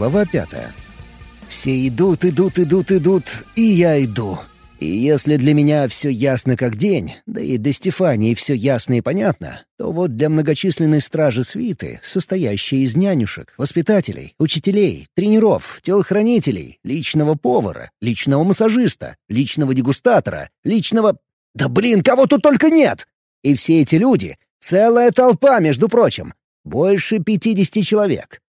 Глава пятая. Все идут, идут, идут, идут, и я иду. И если для меня все ясно как день, да и для Стефании все ясно и понятно, то вот для многочисленной стражи свиты, состоящей из нянюшек, воспитателей, учителей, тренеров, телохранителей, личного повара, личного массажиста, личного дегустатора, личного... Да блин, кого тут только нет! И все эти люди — целая толпа, между прочим. Больше пятидесяти человек.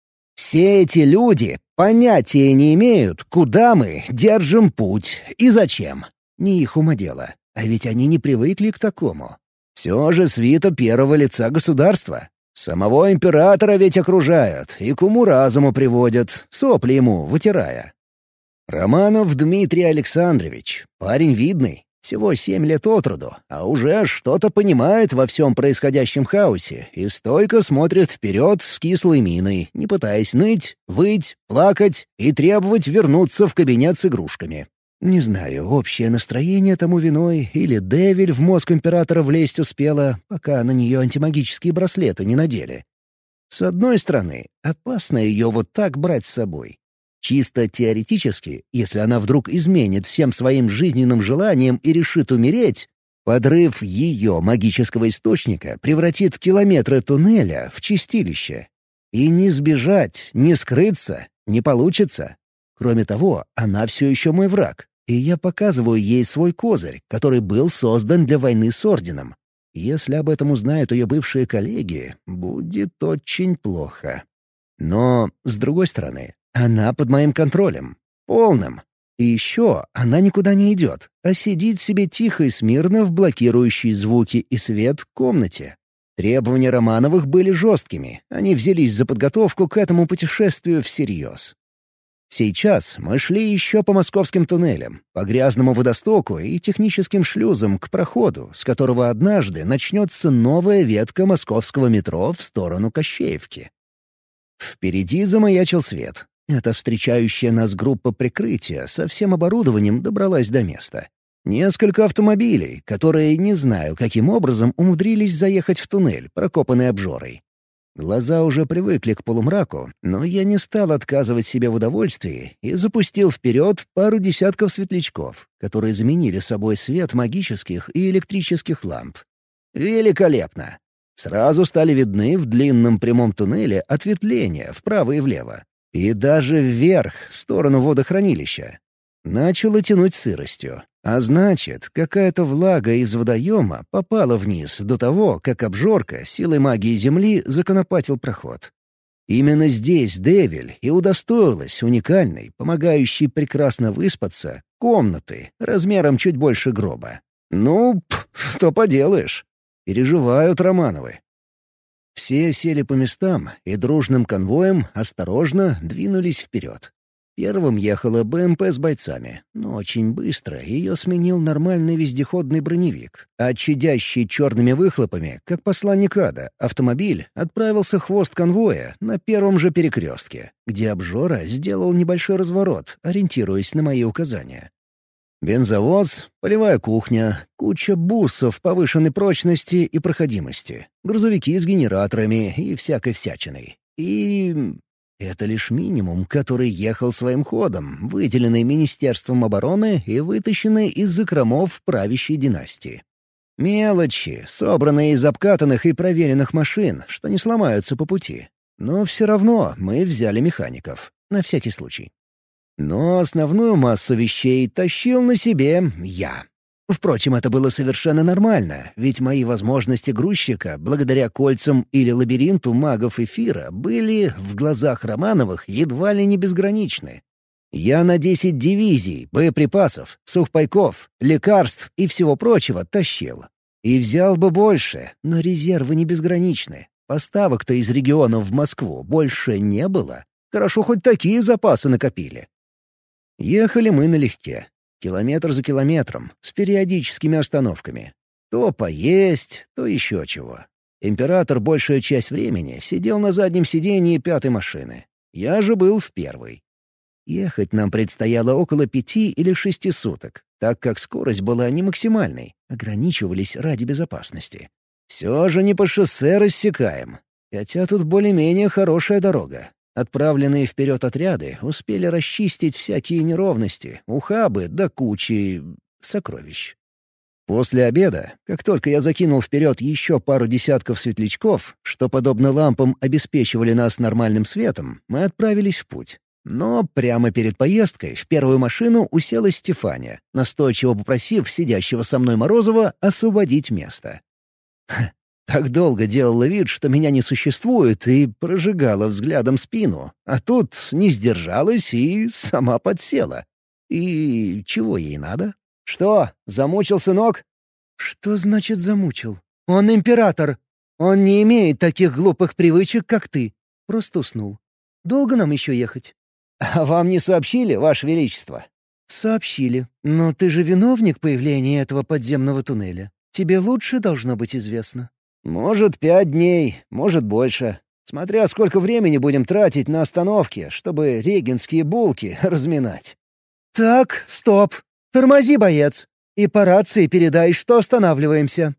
Все эти люди понятия не имеют, куда мы держим путь и зачем. Не их ума дело. А ведь они не привыкли к такому. Все же свита первого лица государства. Самого императора ведь окружают и к уму разуму приводят, сопли ему вытирая. Романов Дмитрий Александрович, парень видный, всего семь лет от роду, а уже что-то понимает во всем происходящем хаосе и стойко смотрит вперед с кислой миной, не пытаясь ныть, выть, плакать и требовать вернуться в кабинет с игрушками. Не знаю, общее настроение тому виной или Девиль в мозг императора влезть успела, пока на нее антимагические браслеты не надели. С одной стороны, опасно ее вот так брать с собой. Чисто теоретически, если она вдруг изменит всем своим жизненным желаниям и решит умереть, подрыв ее магического источника превратит километры туннеля в чистилище. И не сбежать, не скрыться не получится. Кроме того, она все еще мой враг и я показываю ей свой козырь, который был создан для войны с Орденом. Если об этом узнают ее бывшие коллеги, будет очень плохо. Но, с другой стороны, она под моим контролем. Полным. И еще она никуда не идет, а сидит себе тихо и смирно в блокирующей звуки и свет комнате. Требования Романовых были жесткими, они взялись за подготовку к этому путешествию всерьез. Сейчас мы шли еще по московским туннелям, по грязному водостоку и техническим шлюзам к проходу, с которого однажды начнется новая ветка московского метро в сторону Кощеевки. Впереди замаячил свет. Эта встречающая нас группа прикрытия со всем оборудованием добралась до места. Несколько автомобилей, которые, не знаю каким образом, умудрились заехать в туннель, прокопанный обжорой. Глаза уже привыкли к полумраку, но я не стал отказывать себе в удовольствии и запустил вперед пару десятков светлячков, которые заменили собой свет магических и электрических ламп. Великолепно! Сразу стали видны в длинном прямом туннеле ответвления вправо и влево. И даже вверх, в сторону водохранилища. Начало тянуть сыростью. А значит, какая-то влага из водоема попала вниз до того, как обжорка силой магии Земли законопатил проход. Именно здесь Девиль и удостоилась уникальной, помогающей прекрасно выспаться, комнаты размером чуть больше гроба. Ну, пф, что поделаешь. Переживают Романовы. Все сели по местам и дружным конвоем осторожно двинулись вперед. Первым ехала БМП с бойцами, но очень быстро ее сменил нормальный вездеходный броневик, а чадящий черными выхлопами, как посланник ада, автомобиль отправился хвост конвоя на первом же перекрестке, где обжора сделал небольшой разворот, ориентируясь на мои указания. Бензовоз, полевая кухня, куча бусов повышенной прочности и проходимости, грузовики с генераторами и всякой всячиной. И это лишь минимум, который ехал своим ходом, выделенный Министерством обороны и вытащенный из закромов правящей династии. Мелочи, собранные из обкатанных и проверенных машин, что не сломаются по пути. Но все равно мы взяли механиков, на всякий случай. Но основную массу вещей тащил на себе я. Впрочем, это было совершенно нормально, ведь мои возможности грузчика, благодаря кольцам или лабиринту магов эфира, были, в глазах Романовых, едва ли не безграничны. Я на десять дивизий, боеприпасов, сухпайков, лекарств и всего прочего тащил. И взял бы больше, но резервы не безграничны. Поставок-то из регионов в Москву больше не было. Хорошо, хоть такие запасы накопили. Ехали мы налегке, Километр за километром, с периодическими остановками. То поесть, то еще чего. Император большую часть времени сидел на заднем сидении пятой машины. Я же был в первой. Ехать нам предстояло около пяти или шести суток, так как скорость была не максимальной, ограничивались ради безопасности. Все же не по шоссе рассекаем. Хотя тут более-менее хорошая дорога. Отправленные вперед отряды успели расчистить всякие неровности, ухабы до кучи сокровищ. После обеда, как только я закинул вперед еще пару десятков светлячков, что, подобно лампам, обеспечивали нас нормальным светом, мы отправились в путь. Но прямо перед поездкой в первую машину уселась Стефания, настойчиво попросив сидящего со мной Морозова освободить место. Так долго делала вид, что меня не существует, и прожигала взглядом спину, а тут не сдержалась и сама подсела. И чего ей надо? «Что, замучил сынок?» «Что значит замучил? Он император. Он не имеет таких глупых привычек, как ты. Просто уснул. Долго нам еще ехать?» «А вам не сообщили, Ваше Величество?» «Сообщили. Но ты же виновник появления этого подземного туннеля. Тебе лучше должно быть известно». «Может, пять дней, может, больше. Смотря сколько времени будем тратить на остановки, чтобы регенские булки разминать». «Так, стоп. Тормози, боец. И по рации передай, что останавливаемся».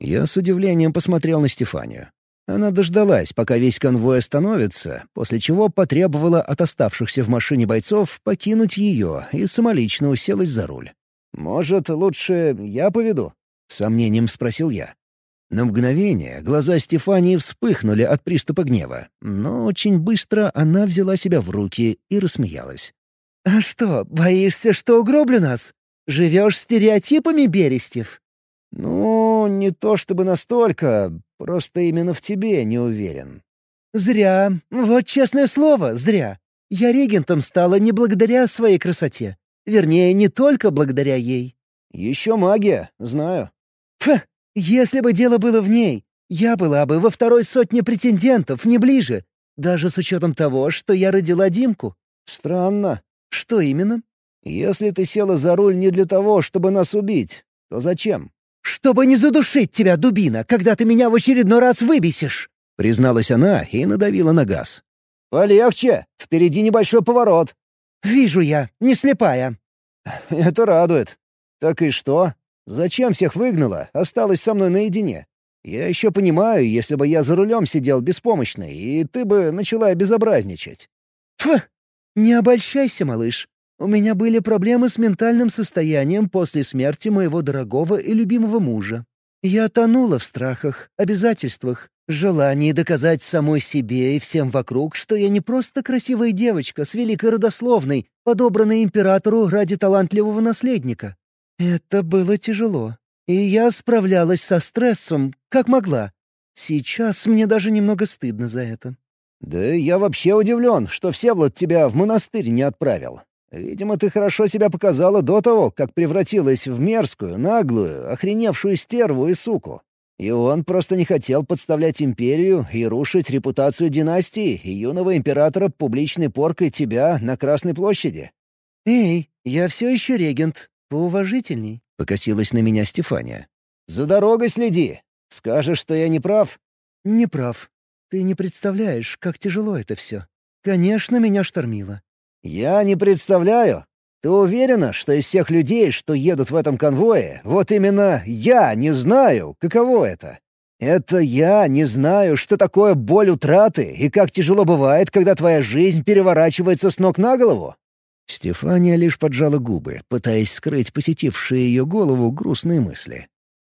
Я с удивлением посмотрел на Стефанию. Она дождалась, пока весь конвой остановится, после чего потребовала от оставшихся в машине бойцов покинуть ее и самолично уселась за руль. «Может, лучше я поведу?» — сомнением спросил я. На мгновение глаза Стефании вспыхнули от приступа гнева, но очень быстро она взяла себя в руки и рассмеялась. «А что, боишься, что угроблю нас? Живешь стереотипами, Берестев?» «Ну, не то чтобы настолько, просто именно в тебе не уверен». «Зря. Вот честное слово, зря. Я регентом стала не благодаря своей красоте. Вернее, не только благодаря ей». «Еще магия, знаю». «Фу, если бы дело было в ней, я была бы во второй сотне претендентов, не ближе, даже с учетом того, что я родила Димку». «Странно. «Что именно?» «Если ты села за руль не для того, чтобы нас убить, то зачем?» «Чтобы не задушить тебя, дубина, когда ты меня в очередной раз выбесишь!» Призналась она и надавила на газ. «Полегче! Впереди небольшой поворот!» «Вижу я, не слепая!» «Это радует. Так и что? Зачем всех выгнала? Осталась со мной наедине. Я еще понимаю, если бы я за рулем сидел беспомощный, и ты бы начала безобразничать». «Фу! «Не обольщайся, малыш. У меня были проблемы с ментальным состоянием после смерти моего дорогого и любимого мужа. Я тонула в страхах, обязательствах, желании доказать самой себе и всем вокруг, что я не просто красивая девочка с великой родословной, подобранной императору ради талантливого наследника. Это было тяжело. И я справлялась со стрессом, как могла. Сейчас мне даже немного стыдно за это. «Да я вообще удивлен, что Всеволод тебя в монастырь не отправил. Видимо, ты хорошо себя показала до того, как превратилась в мерзкую, наглую, охреневшую стерву и суку. И он просто не хотел подставлять империю и рушить репутацию династии и юного императора публичной поркой тебя на Красной площади». «Эй, я все еще регент. Поуважительней», — покосилась на меня Стефания. «За дорогой следи. Скажешь, что я не прав?» «Не прав. Ты не представляешь, как тяжело это все. Конечно, меня штормило. Я не представляю. Ты уверена, что из всех людей, что едут в этом конвое, вот именно я не знаю, каково это? Это я не знаю, что такое боль утраты и как тяжело бывает, когда твоя жизнь переворачивается с ног на голову?» Стефания лишь поджала губы, пытаясь скрыть посетившие ее голову грустные мысли.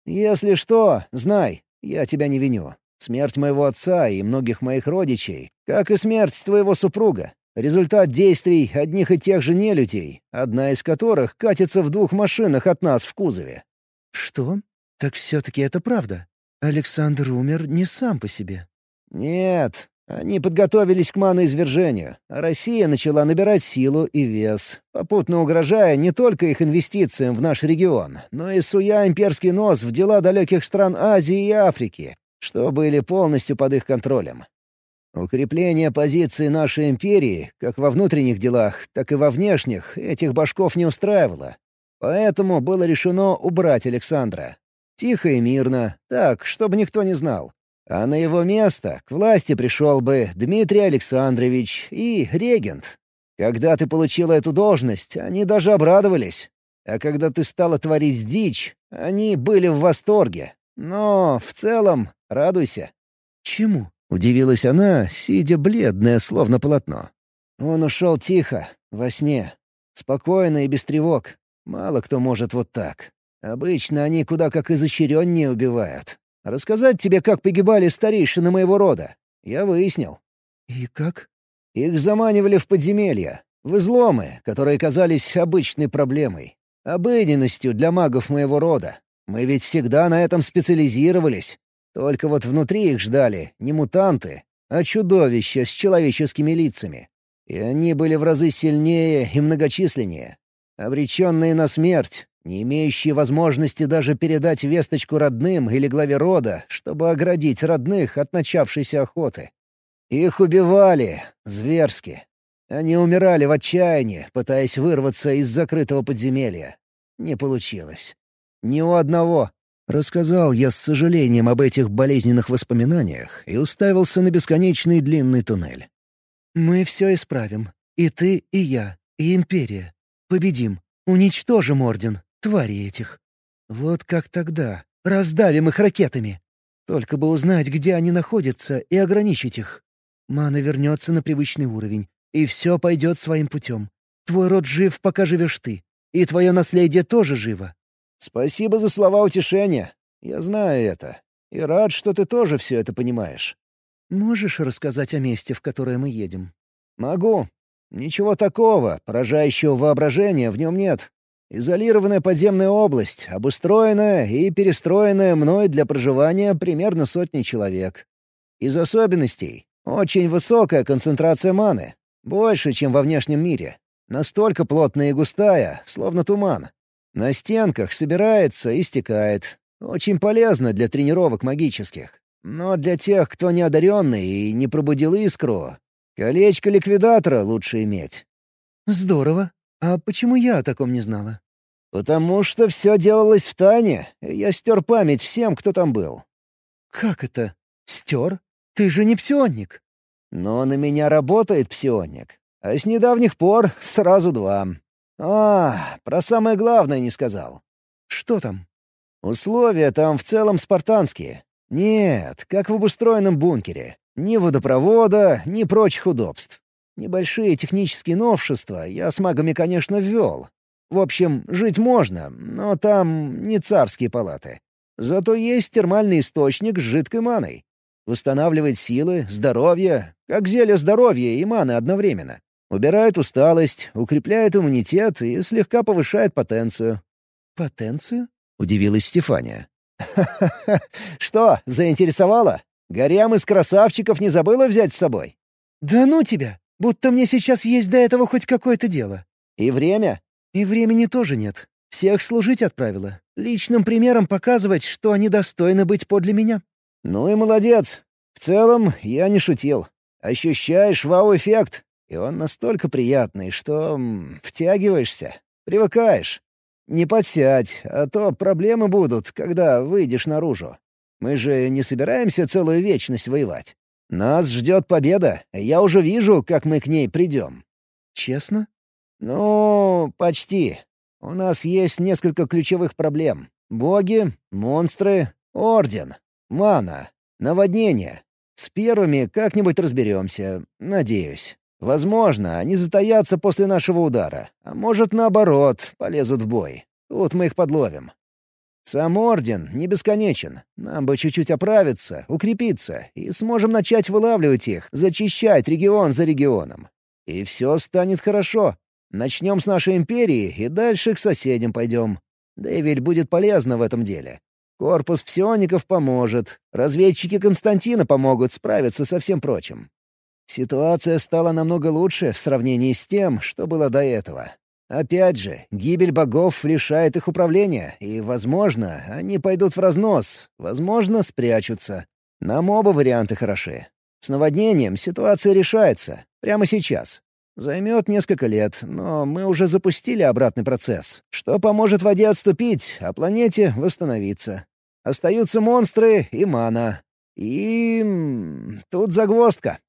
«Если что, знай, я тебя не виню. Смерть моего отца и многих моих родичей, как и смерть твоего супруга, результат действий одних и тех же нелюдей, одна из которых катится в двух машинах от нас в кузове». «Что? Так все-таки это правда? Александр умер не сам по себе?» «Нет, они подготовились к маноизвержению, а Россия начала набирать силу и вес, попутно угрожая не только их инвестициям в наш регион, но и суя имперский нос в дела далеких стран Азии и Африки, что были полностью под их контролем. Укрепление позиции нашей империи, как во внутренних делах, так и во внешних, этих башков не устраивало. Поэтому было решено убрать Александра. Тихо и мирно, так, чтобы никто не знал. А на его место к власти пришел бы Дмитрий Александрович и регент. Когда ты получила эту должность, они даже обрадовались. А когда ты стала творить дичь, они были в восторге. Но в целом Радуйся». «Чему? Удивилась она, сидя бледная, словно полотно. Он ушел тихо, во сне. Спокойно и без тревог. Мало кто может вот так. Обычно они куда как изощреннее убивают. Рассказать тебе, как погибали старейшины моего рода. Я выяснил. И как? Их заманивали в подземелья, в изломы, которые казались обычной проблемой. Обыденностью для магов моего рода. Мы ведь всегда на этом специализировались. Только вот внутри их ждали не мутанты, а чудовища с человеческими лицами. И они были в разы сильнее и многочисленнее. Обреченные на смерть, не имеющие возможности даже передать весточку родным или главе рода, чтобы оградить родных от начавшейся охоты. Их убивали, зверски. Они умирали в отчаянии, пытаясь вырваться из закрытого подземелья. Не получилось. Ни у одного. Рассказал я с сожалением об этих болезненных воспоминаниях и уставился на бесконечный длинный туннель. «Мы все исправим. И ты, и я, и Империя. Победим. Уничтожим Орден твари этих. Вот как тогда. Раздавим их ракетами. Только бы узнать, где они находятся, и ограничить их. Мана вернется на привычный уровень, и все пойдет своим путем. Твой род жив, пока живешь ты. И твое наследие тоже живо. Спасибо за слова утешения. Я знаю это. И рад, что ты тоже все это понимаешь. Можешь рассказать о месте, в которое мы едем? Могу. Ничего такого, поражающего воображения в нем нет. Изолированная подземная область, обустроенная и перестроенная мной для проживания примерно сотни человек. Из особенностей — очень высокая концентрация маны, больше, чем во внешнем мире. Настолько плотная и густая, словно туман. На стенках собирается и стекает. Очень полезно для тренировок магических. Но для тех, кто не одаренный и не пробудил искру, колечко ликвидатора лучше иметь. Здорово. «А почему я о таком не знала?» «Потому что все делалось в тайне. Я стер память всем, кто там был». «Как это? Стер? Ты же не псионник». «Но на меня работает псионник. А с недавних пор сразу два. А, про самое главное не сказал». «Что там?» «Условия там в целом спартанские. Нет, как в обустроенном бункере. Ни водопровода, ни прочих удобств. Небольшие технические новшества я с магами, конечно, ввел. В общем, жить можно, но там не царские палаты. Зато есть термальный источник с жидкой маной. Восстанавливает силы, здоровье, как зелье здоровья и маны одновременно. Убирает усталость, укрепляет иммунитет и слегка повышает потенцию. «Потенцию?» — удивилась Стефания. «Ха-ха-ха! Что, заинтересовало? Горям из красавчиков не забыла взять с собой?» «Да ну тебя! Будто мне сейчас есть до этого хоть какое-то дело. И время? И времени тоже нет. Всех служить отправила. Личным примером показывать, что они достойны быть подле меня. Ну и молодец. В целом, я не шутил. Ощущаешь вау-эффект, и он настолько приятный, что м, втягиваешься, привыкаешь. Не подсядь, а то проблемы будут, когда выйдешь наружу. Мы же не собираемся целую вечность воевать. Нас ждет победа, я уже вижу, как мы к ней придем». «Честно?» «Ну, почти. У нас есть несколько ключевых проблем. Боги, монстры, орден, мана, наводнение. С первыми как-нибудь разберемся, надеюсь. Возможно, они затаятся после нашего удара, а может, наоборот, полезут в бой. Тут мы их подловим. Сам Орден не бесконечен. Нам бы чуть-чуть оправиться, укрепиться, и сможем начать вылавливать их, зачищать регион за регионом. И все станет хорошо. Начнем с нашей империи и дальше к соседям пойдем. Да ведь будет полезно в этом деле. Корпус псиоников поможет, разведчики Константина помогут справиться со всем прочим. Ситуация стала намного лучше в сравнении с тем, что было до этого. Опять же, гибель богов лишает их управления, и, возможно, они пойдут в разнос, возможно, спрячутся. Нам оба варианты хороши. С наводнением ситуация решается. Прямо сейчас. Займет несколько лет, но мы уже запустили обратный процесс, что поможет воде отступить, а планете восстановиться. Остаются монстры и мана. И... тут загвоздка.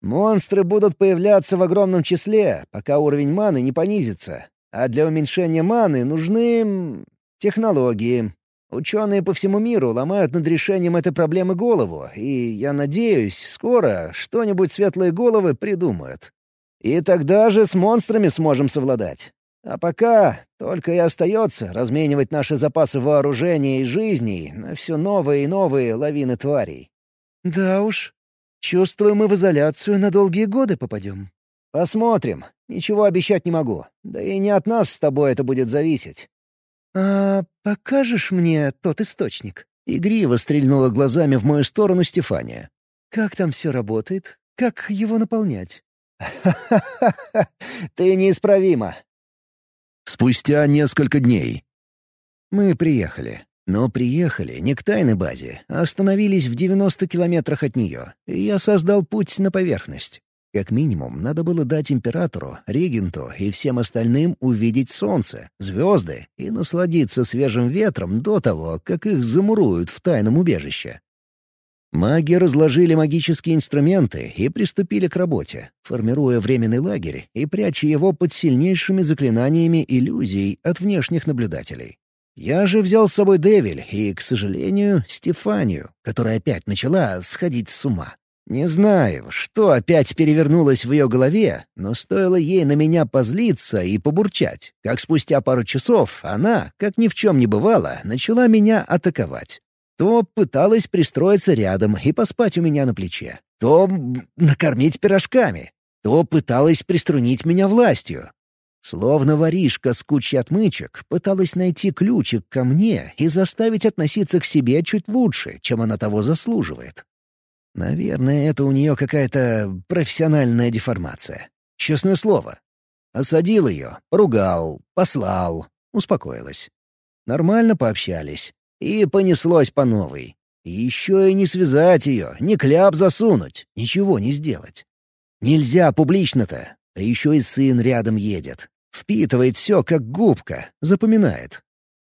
Монстры будут появляться в огромном числе, пока уровень маны не понизится. А для уменьшения маны нужны... технологии. Ученые по всему миру ломают над решением этой проблемы голову, и, я надеюсь, скоро что-нибудь светлые головы придумают. И тогда же с монстрами сможем совладать. А пока только и остается разменивать наши запасы вооружения и жизней на все новые и новые лавины тварей. Да уж. Чувствую, мы в изоляцию на долгие годы попадем. Посмотрим. Ничего обещать не могу. Да и не от нас с тобой это будет зависеть. «А покажешь мне тот источник?» Игриво стрельнула глазами в мою сторону Стефания. «Как там все работает? Как его наполнять?» «Ха-ха-ха! Ты неисправима!» Спустя несколько дней. Мы приехали. Но приехали не к тайной базе, а остановились в 90 километрах от нее, и я создал путь на поверхность. Как минимум, надо было дать императору, регенту и всем остальным увидеть солнце, звезды и насладиться свежим ветром до того, как их замуруют в тайном убежище. Маги разложили магические инструменты и приступили к работе, формируя временный лагерь и пряча его под сильнейшими заклинаниями иллюзий от внешних наблюдателей. Я же взял с собой Девиль и, к сожалению, Стефанию, которая опять начала сходить с ума. Не знаю, что опять перевернулось в ее голове, но стоило ей на меня позлиться и побурчать, как спустя пару часов она, как ни в чем не бывало, начала меня атаковать. То пыталась пристроиться рядом и поспать у меня на плече, то накормить пирожками, то пыталась приструнить меня властью. Словно воришка с кучей отмычек пыталась найти ключик ко мне и заставить относиться к себе чуть лучше, чем она того заслуживает. Наверное, это у нее какая-то профессиональная деформация. Честное слово. Осадил ее, поругал, послал, успокоилась. Нормально пообщались. И понеслось по новой. еще и не связать ее, не кляп засунуть, ничего не сделать. Нельзя публично-то, а еще и сын рядом едет. Впитывает все, как губка, запоминает.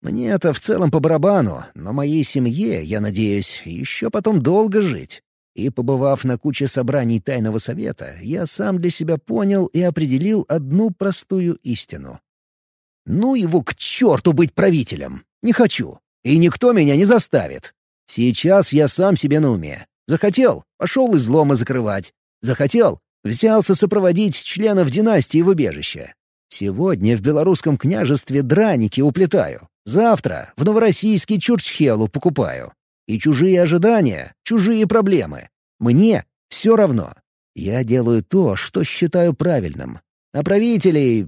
Мне это в целом по барабану, но моей семье, я надеюсь, еще потом долго жить. И, побывав на куче собраний Тайного Совета, я сам для себя понял и определил одну простую истину. «Ну его к черту быть правителем! Не хочу! И никто меня не заставит! Сейчас я сам себе на уме. Захотел — пошел изломы закрывать. Захотел — взялся сопроводить членов династии в убежище. Сегодня в белорусском княжестве драники уплетаю. Завтра в новороссийский Чурчхелу покупаю. И чужие ожидания, чужие проблемы. Мне все равно. Я делаю то, что считаю правильным. А правителей...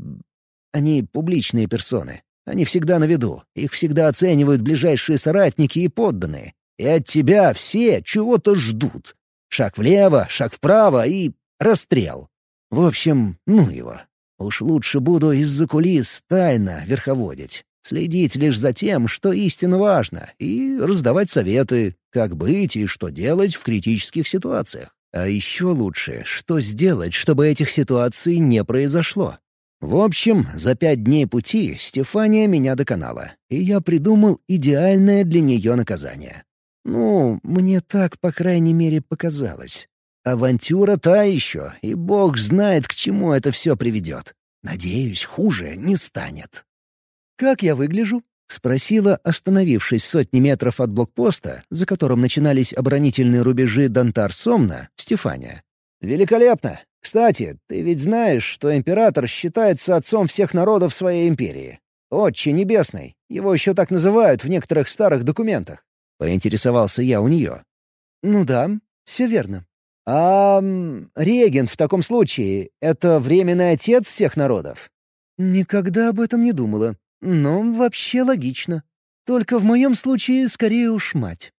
Они публичные персоны. Они всегда на виду. Их всегда оценивают ближайшие соратники и подданные. И от тебя все чего-то ждут. Шаг влево, шаг вправо и расстрел. В общем, ну его. Уж лучше буду из-за кулис тайно верховодить. Следить лишь за тем, что истинно важно, и раздавать советы, как быть и что делать в критических ситуациях. А еще лучше, что сделать, чтобы этих ситуаций не произошло. В общем, за пять дней пути Стефания меня доконала, и я придумал идеальное для нее наказание. Ну, мне так, по крайней мере, показалось. Авантюра та еще, и бог знает, к чему это все приведет. Надеюсь, хуже не станет. «Как я выгляжу?» — спросила, остановившись сотни метров от блокпоста, за которым начинались оборонительные рубежи Донтар-Сомна, Стефания. «Великолепно! Кстати, ты ведь знаешь, что император считается отцом всех народов своей империи. Отче Небесный. Его еще так называют в некоторых старых документах». Поинтересовался я у нее. «Ну да, все верно». «А регент в таком случае — это временный отец всех народов?» «Никогда об этом не думала. Но вообще логично. Только в моем случае скорее уж мать.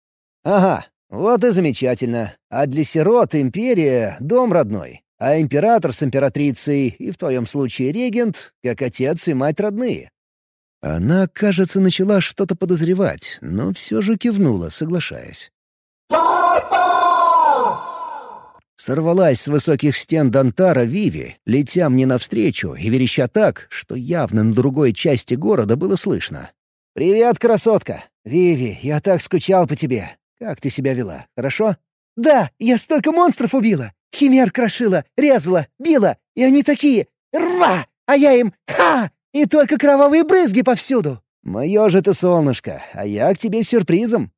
Ага, вот и замечательно. А для сирот империя — дом родной. А император с императрицей, и в твоем случае регент, как отец и мать родные. Она, кажется, начала что-то подозревать, но все же кивнула, соглашаясь. Сорвалась с высоких стен Дантара Виви, летя мне навстречу и вереща так, что явно на другой части города было слышно. «Привет, красотка! Виви, я так скучал по тебе. Как ты себя вела, хорошо?» «Да, я столько монстров убила! Химер крошила, резала, била, и они такие «Рва!» А я им «Ха!» И только кровавые брызги повсюду. «Мое же ты солнышко, а я к тебе с сюрпризом».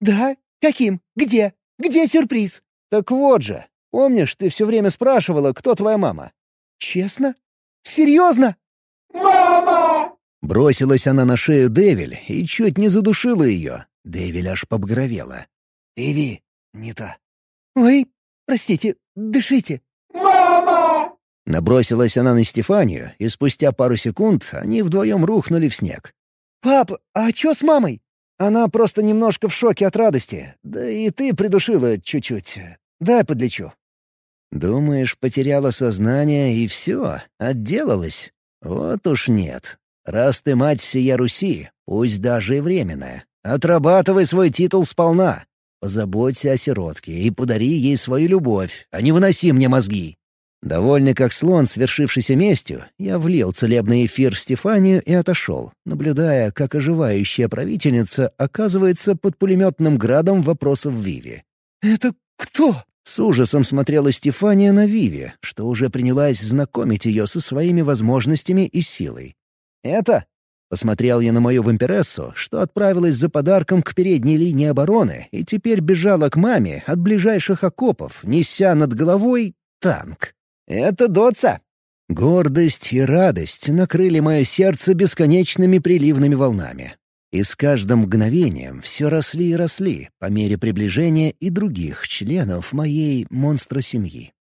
«Да? Каким? Где? Где сюрприз?» «Так вот же. Помнишь, ты все время спрашивала, кто твоя мама?» «Честно? Серьезно?» «Мама!» Бросилась она на шею Девиль и чуть не задушила ее. Девиль аж побагровела. «Иви, не та». «Ой, простите, дышите». «Мама!» Набросилась она на Стефанию, и спустя пару секунд они вдвоем рухнули в снег. «Пап, а чё с мамой?» «Она просто немножко в шоке от радости. Да и ты придушила чуть-чуть. Дай подлечу». «Думаешь, потеряла сознание и все, отделалась? Вот уж нет. Раз ты мать всея Руси, пусть даже и временная, отрабатывай свой титул сполна. Позаботься о сиротке и подари ей свою любовь, а не выноси мне мозги». Довольный как слон свершившейся местью, я влил целебный эфир в Стефанию и отошел, наблюдая, как оживающая правительница оказывается под пулеметным градом вопросов Виви. «Это кто?» С ужасом смотрела Стефания на Виви, что уже принялась знакомить ее со своими возможностями и силой. «Это?» — посмотрел я на мою вампирессу, что отправилась за подарком к передней линии обороны и теперь бежала к маме от ближайших окопов, неся над головой танк. «Это Доца!» Гордость и радость накрыли мое сердце бесконечными приливными волнами. И с каждым мгновением все росли и росли по мере приближения и других членов моей монстра-семьи.